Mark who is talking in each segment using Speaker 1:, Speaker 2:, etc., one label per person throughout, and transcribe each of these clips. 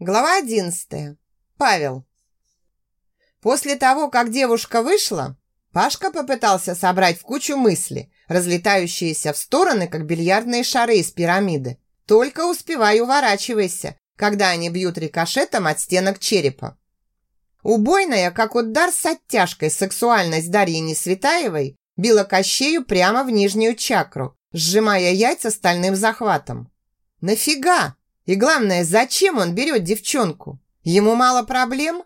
Speaker 1: Глава одиннадцатая. Павел. После того, как девушка вышла, Пашка попытался собрать в кучу мысли, разлетающиеся в стороны, как бильярдные шары из пирамиды. Только успевай уворачивайся, когда они бьют рикошетом от стенок черепа. Убойная, как удар с оттяжкой, сексуальность Дарьи Несветаевой била Кощею прямо в нижнюю чакру, сжимая яйца стальным захватом. «Нафига?» И главное, зачем он берет девчонку? Ему мало проблем?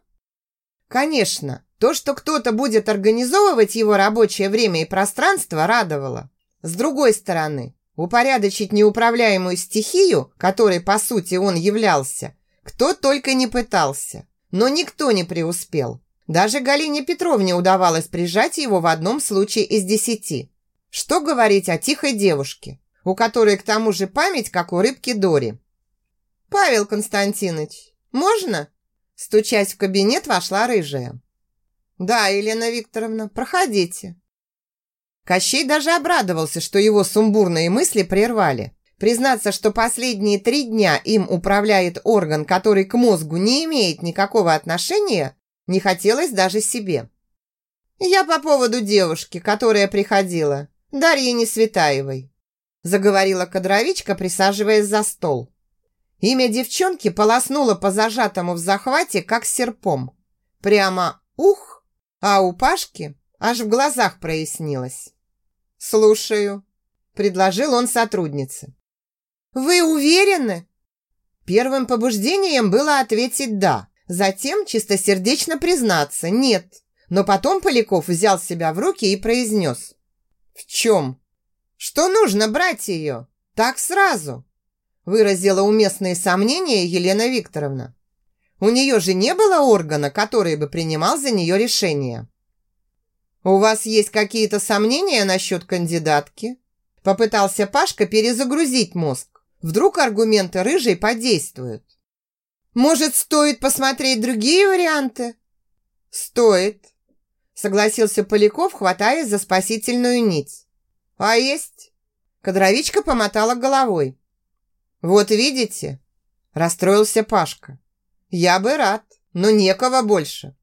Speaker 1: Конечно, то, что кто-то будет организовывать его рабочее время и пространство, радовало. С другой стороны, упорядочить неуправляемую стихию, которой, по сути, он являлся, кто только не пытался. Но никто не преуспел. Даже Галине Петровне удавалось прижать его в одном случае из десяти. Что говорить о тихой девушке, у которой к тому же память, как у рыбки Дори. «Павел Константинович, можно?» Стучась в кабинет, вошла рыжая. «Да, Елена Викторовна, проходите». Кощей даже обрадовался, что его сумбурные мысли прервали. Признаться, что последние три дня им управляет орган, который к мозгу не имеет никакого отношения, не хотелось даже себе. «Я по поводу девушки, которая приходила, Дарьи Несветаевой», заговорила кадровичка, присаживаясь за стол. Имя девчонки полоснуло по зажатому в захвате, как серпом. Прямо ух, а у Пашки аж в глазах прояснилось. «Слушаю», – предложил он сотруднице. «Вы уверены?» Первым побуждением было ответить «да», затем чистосердечно признаться «нет». Но потом Поляков взял себя в руки и произнес. «В чем?» «Что нужно брать ее? Так сразу?» Выразила уместные сомнения Елена Викторовна. У нее же не было органа, который бы принимал за нее решение. «У вас есть какие-то сомнения насчет кандидатки?» Попытался Пашка перезагрузить мозг. Вдруг аргументы рыжей подействуют. «Может, стоит посмотреть другие варианты?» «Стоит», согласился Поляков, хватаясь за спасительную нить. «А есть?» Кадровичка помотала головой. «Вот видите?» – расстроился Пашка. «Я бы рад, но некого больше».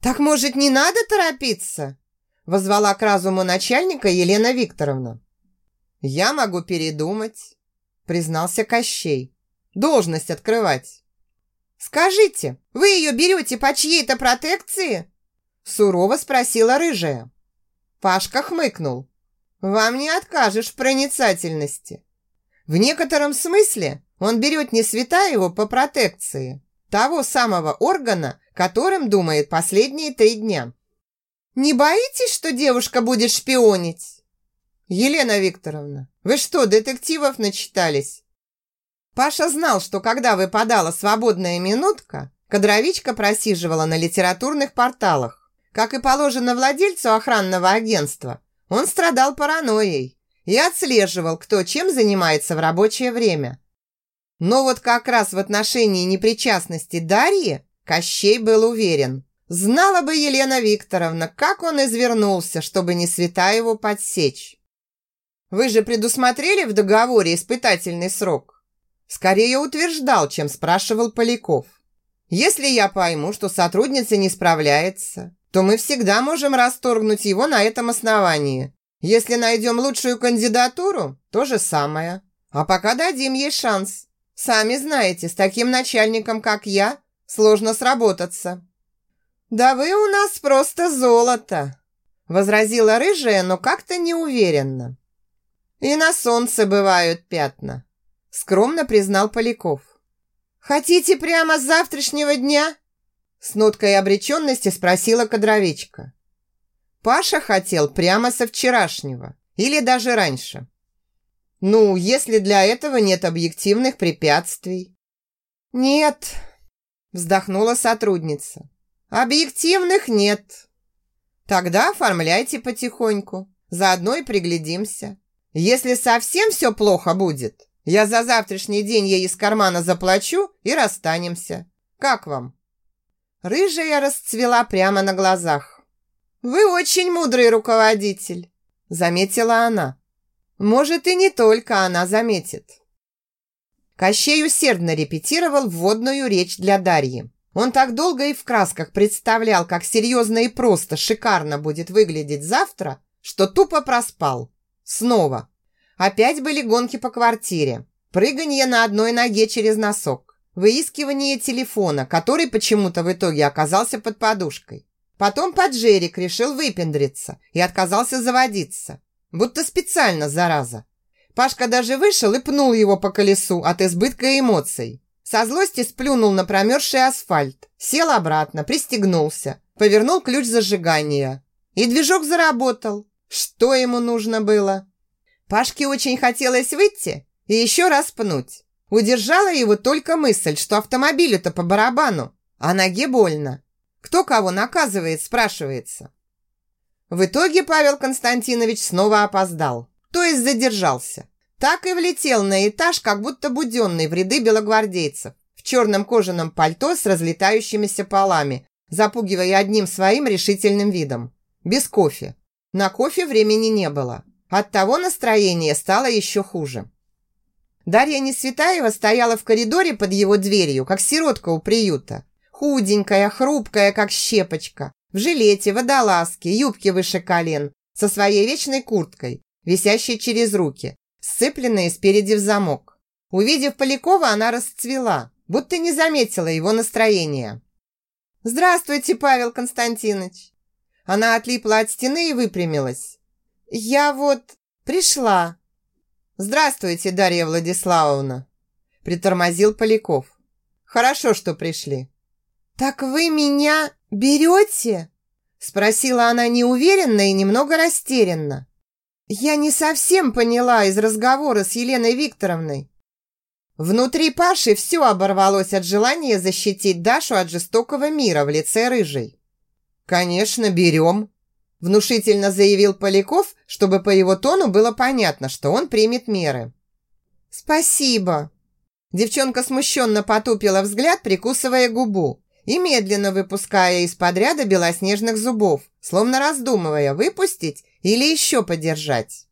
Speaker 1: «Так, может, не надо торопиться?» – возвала к разуму начальника Елена Викторовна. «Я могу передумать», – признался Кощей. «Должность открывать». «Скажите, вы ее берете по чьей-то протекции?» Сурово спросила рыжая. Пашка хмыкнул. «Вам не откажешь в проницательности. В некотором смысле он берет не его по протекции, того самого органа, которым думает последние три дня. «Не боитесь, что девушка будет шпионить?» «Елена Викторовна, вы что, детективов начитались?» Паша знал, что когда выпадала свободная минутка, кадровичка просиживала на литературных порталах. Как и положено владельцу охранного агентства, он страдал паранойей и отслеживал, кто чем занимается в рабочее время. Но вот как раз в отношении непричастности Дарьи Кощей был уверен. Знала бы Елена Викторовна, как он извернулся, чтобы не света его подсечь. Вы же предусмотрели в договоре испытательный срок? Скорее утверждал, чем спрашивал Поляков. Если я пойму, что сотрудница не справляется, то мы всегда можем расторгнуть его на этом основании. Если найдем лучшую кандидатуру, то же самое. А пока дадим ей шанс. Сами знаете, с таким начальником, как я, сложно сработаться». «Да вы у нас просто золото!» возразила рыжая, но как-то неуверенно. «И на солнце бывают пятна», скромно признал Поляков. «Хотите прямо с завтрашнего дня?» С ноткой обреченности спросила кадровичка. Паша хотел прямо со вчерашнего или даже раньше. Ну, если для этого нет объективных препятствий. Нет, вздохнула сотрудница. Объективных нет. Тогда оформляйте потихоньку. Заодно и приглядимся. Если совсем все плохо будет, я за завтрашний день ей из кармана заплачу и расстанемся. Как вам? Рыжая расцвела прямо на глазах. «Вы очень мудрый руководитель», – заметила она. «Может, и не только она заметит». Кощей усердно репетировал вводную речь для Дарьи. Он так долго и в красках представлял, как серьезно и просто шикарно будет выглядеть завтра, что тупо проспал. Снова. Опять были гонки по квартире. Прыганье на одной ноге через носок. Выискивание телефона, который почему-то в итоге оказался под подушкой. Потом поджерик решил выпендриться и отказался заводиться. Будто специально, зараза. Пашка даже вышел и пнул его по колесу от избытка эмоций. Со злости сплюнул на промерзший асфальт, сел обратно, пристегнулся, повернул ключ зажигания. И движок заработал. Что ему нужно было? Пашке очень хотелось выйти и еще раз пнуть. Удержала его только мысль, что автомобилю-то по барабану, а ноге больно. Кто кого наказывает, спрашивается. В итоге Павел Константинович снова опоздал, то есть задержался. Так и влетел на этаж, как будто буденный в ряды белогвардейцев, в черном кожаном пальто с разлетающимися полами, запугивая одним своим решительным видом. Без кофе. На кофе времени не было. Оттого настроение стало еще хуже. Дарья Несветаева стояла в коридоре под его дверью, как сиротка у приюта. Худенькая, хрупкая, как щепочка, в жилете, водолазке, юбке выше колен, со своей вечной курткой, висящей через руки, сцепленные спереди в замок. Увидев Полякова, она расцвела, будто не заметила его настроения. «Здравствуйте, Павел Константинович!» Она отлипла от стены и выпрямилась. «Я вот пришла». «Здравствуйте, Дарья Владиславовна!» Притормозил Поляков. «Хорошо, что пришли». «Так вы меня берете?» Спросила она неуверенно и немного растерянно. «Я не совсем поняла из разговора с Еленой Викторовной». Внутри Паши все оборвалось от желания защитить Дашу от жестокого мира в лице рыжей. «Конечно, берем», – внушительно заявил Поляков, чтобы по его тону было понятно, что он примет меры. «Спасибо». Девчонка смущенно потупила взгляд, прикусывая губу и медленно выпуская из-под ряда белоснежных зубов, словно раздумывая, выпустить или еще подержать.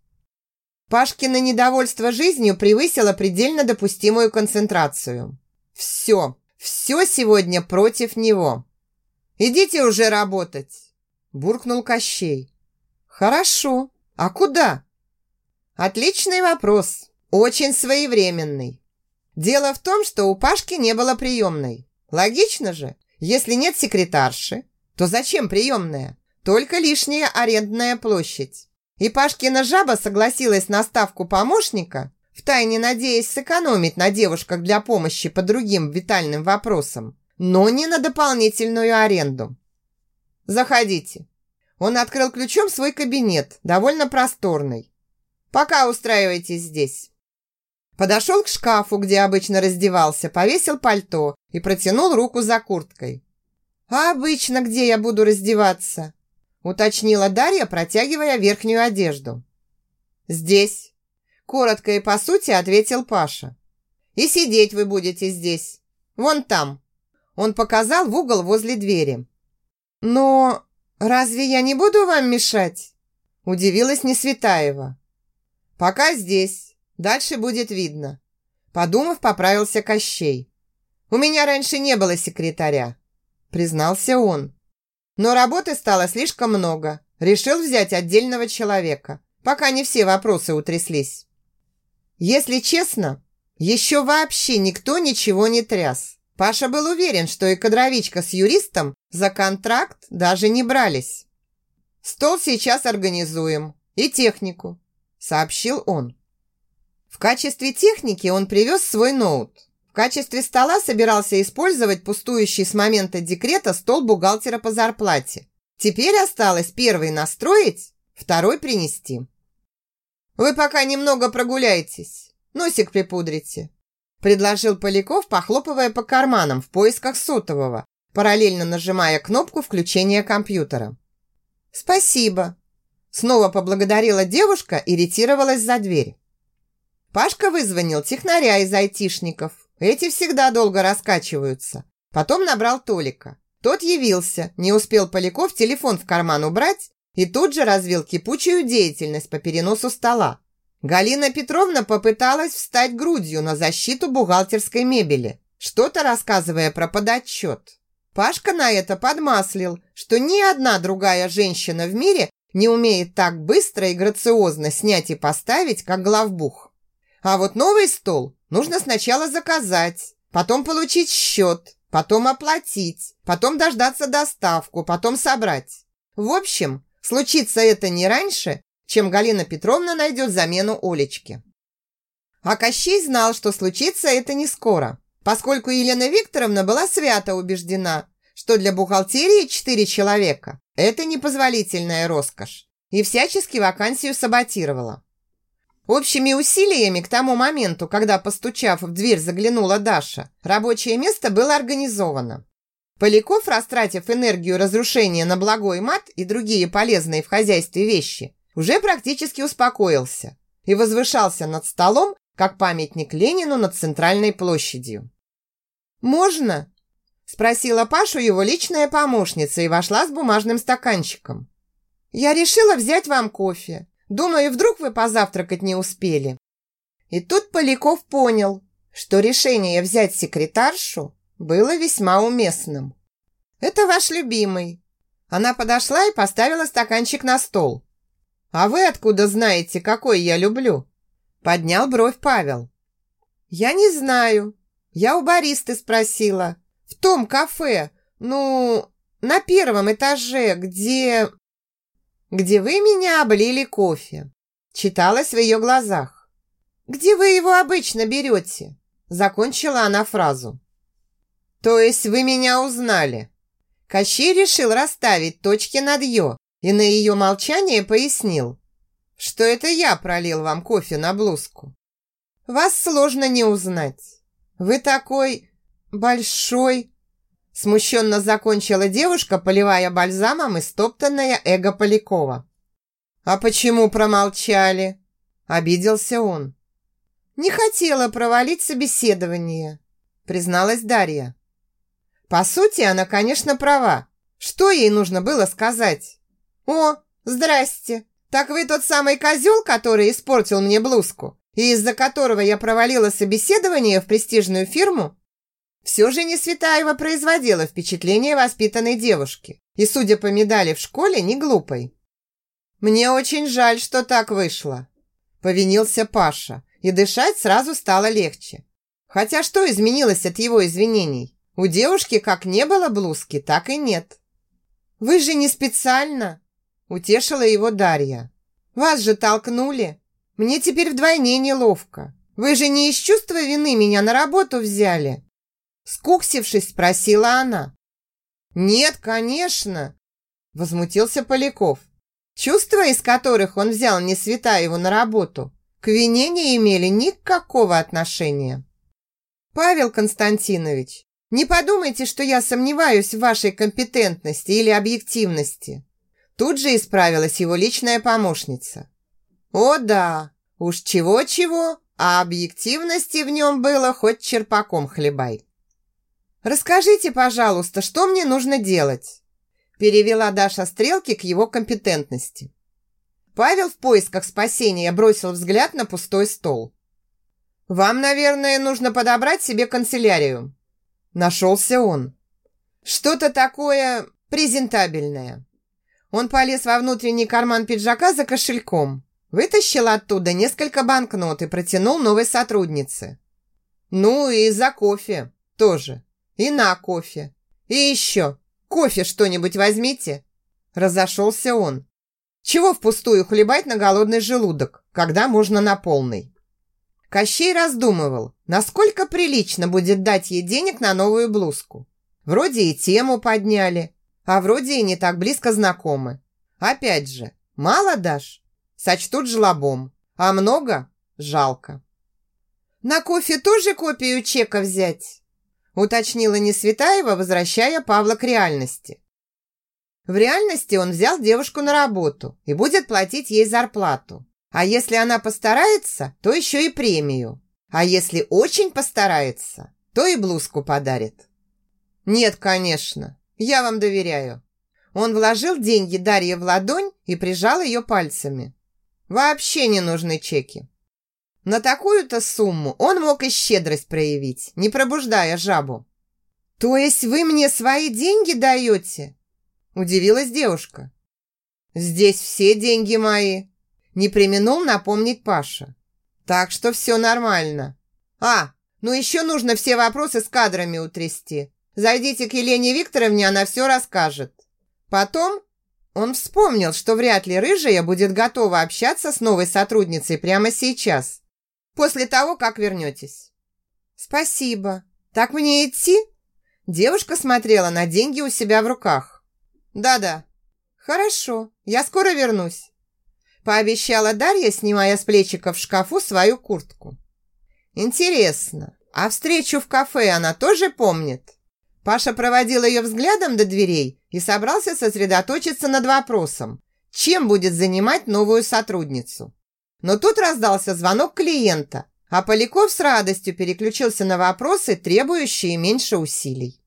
Speaker 1: Пашкино недовольство жизнью превысило предельно допустимую концентрацию. Все, все сегодня против него. «Идите уже работать!» – буркнул Кощей. «Хорошо. А куда?» «Отличный вопрос. Очень своевременный. Дело в том, что у Пашки не было приемной. Логично же. Если нет секретарши, то зачем приемная? Только лишняя арендная площадь. И Пашкина жаба согласилась на ставку помощника, втайне надеясь сэкономить на девушках для помощи по другим витальным вопросам но не на дополнительную аренду. Заходите. Он открыл ключом свой кабинет, довольно просторный. Пока устраивайтесь здесь. Подошел к шкафу, где обычно раздевался, повесил пальто и протянул руку за курткой. «А обычно где я буду раздеваться?» уточнила Дарья, протягивая верхнюю одежду. «Здесь», – коротко и по сути ответил Паша. «И сидеть вы будете здесь, вон там». Он показал в угол возле двери. «Но разве я не буду вам мешать?» Удивилась Несветаева. «Пока здесь. Дальше будет видно». Подумав, поправился Кощей. «У меня раньше не было секретаря», признался он. «Но работы стало слишком много. Решил взять отдельного человека, пока не все вопросы утряслись». Если честно, еще вообще никто ничего не тряс. Паша был уверен, что и кадровичка с юристом за контракт даже не брались. «Стол сейчас организуем. И технику», – сообщил он. В качестве техники он привез свой ноут. В качестве стола собирался использовать пустующий с момента декрета стол бухгалтера по зарплате. Теперь осталось первый настроить, второй принести. «Вы пока немного прогуляйтесь, носик припудрите», предложил Поляков, похлопывая по карманам в поисках сотового, параллельно нажимая кнопку включения компьютера. «Спасибо!» Снова поблагодарила девушка и ретировалась за дверь. Пашка вызвонил технаря из айтишников. Эти всегда долго раскачиваются. Потом набрал Толика. Тот явился, не успел Поляков телефон в карман убрать и тут же развил кипучую деятельность по переносу стола. Галина Петровна попыталась встать грудью на защиту бухгалтерской мебели, что-то рассказывая про подотчет. Пашка на это подмаслил, что ни одна другая женщина в мире не умеет так быстро и грациозно снять и поставить, как главбух. А вот новый стол нужно сначала заказать, потом получить счет, потом оплатить, потом дождаться доставку, потом собрать. В общем, случится это не раньше, чем Галина Петровна найдет замену Олечке. А Кощей знал, что случится это не скоро, поскольку Елена Викторовна была свято убеждена, что для бухгалтерии четыре человека – это непозволительная роскошь, и всячески вакансию саботировала. Общими усилиями к тому моменту, когда, постучав в дверь, заглянула Даша, рабочее место было организовано. Поляков, растратив энергию разрушения на благой мат и другие полезные в хозяйстве вещи, уже практически успокоился и возвышался над столом, как памятник Ленину над центральной площадью. «Можно?» – спросила Пашу его личная помощница и вошла с бумажным стаканчиком. «Я решила взять вам кофе. Думаю, вдруг вы позавтракать не успели». И тут Поляков понял, что решение взять секретаршу было весьма уместным. «Это ваш любимый». Она подошла и поставила стаканчик на стол. «А вы откуда знаете, какой я люблю?» Поднял бровь Павел. «Я не знаю. Я у баристы спросила. В том кафе, ну, на первом этаже, где...» «Где вы меня облили кофе», читалось в ее глазах. «Где вы его обычно берете?» Закончила она фразу. «То есть вы меня узнали?» Кощей решил расставить точки над «ё» и на ее молчание пояснил, что это я пролил вам кофе на блузку. Вас сложно не узнать. Вы такой большой. Смущенно закончила девушка, поливая бальзамом истоптанное эго Полякова. «А почему промолчали?» Обиделся он. «Не хотела провалить собеседование», призналась Дарья. По сути, она, конечно, права. Что ей нужно было сказать? «О, здрасте! Так вы тот самый козел, который испортил мне блузку, и из-за которого я провалила собеседование в престижную фирму?» Все же Несветаева производила впечатление воспитанной девушки, и, судя по медали в школе, не глупой. «Мне очень жаль, что так вышло», – повинился Паша, и дышать сразу стало легче. Хотя что изменилось от его извинений? У девушки как не было блузки, так и нет. «Вы же не специально!» – утешила его Дарья. «Вас же толкнули. Мне теперь вдвойне неловко. Вы же не из чувства вины меня на работу взяли?» Скуксившись, спросила она. «Нет, конечно!» – возмутился Поляков. Чувства, из которых он взял Несветаеву на работу, к вине не имели никакого отношения. «Павел Константинович, не подумайте, что я сомневаюсь в вашей компетентности или объективности. Тут же исправилась его личная помощница. О да, уж чего-чего, а объективности в нем было хоть черпаком хлебай. «Расскажите, пожалуйста, что мне нужно делать?» Перевела Даша стрелки к его компетентности. Павел в поисках спасения бросил взгляд на пустой стол. «Вам, наверное, нужно подобрать себе канцелярию», Нашелся он. Что-то такое презентабельное. Он полез во внутренний карман пиджака за кошельком, вытащил оттуда несколько банкнот и протянул новой сотруднице. Ну и за кофе тоже. И на кофе. И еще. Кофе что-нибудь возьмите. Разошелся он. Чего впустую хлебать на голодный желудок, когда можно на полный? Кощей раздумывал, насколько прилично будет дать ей денег на новую блузку. Вроде и тему подняли, а вроде и не так близко знакомы. Опять же, мало дашь? Сочтут жлобом, а много – жалко. «На кофе тоже копию чека взять?» Уточнила Несветаева, возвращая Павла к реальности. В реальности он взял девушку на работу и будет платить ей зарплату. А если она постарается, то еще и премию. А если очень постарается, то и блузку подарит. Нет, конечно, я вам доверяю. Он вложил деньги Дарье в ладонь и прижал ее пальцами. Вообще не нужны чеки. На такую-то сумму он мог и щедрость проявить, не пробуждая жабу. «То есть вы мне свои деньги даете?» Удивилась девушка. «Здесь все деньги мои», не применул напомнить Паша. «Так что все нормально. А, ну еще нужно все вопросы с кадрами утрясти. Зайдите к Елене Викторовне, она все расскажет. Потом он вспомнил, что вряд ли Рыжая будет готова общаться с новой сотрудницей прямо сейчас, после того, как вернетесь. «Спасибо. Так мне идти?» Девушка смотрела на деньги у себя в руках. «Да-да. Хорошо, я скоро вернусь», пообещала Дарья, снимая с плечика в шкафу свою куртку. «Интересно, а встречу в кафе она тоже помнит?» Паша проводил ее взглядом до дверей и собрался сосредоточиться над вопросом, чем будет занимать новую сотрудницу. Но тут раздался звонок клиента, а Поляков с радостью переключился на вопросы, требующие меньше усилий.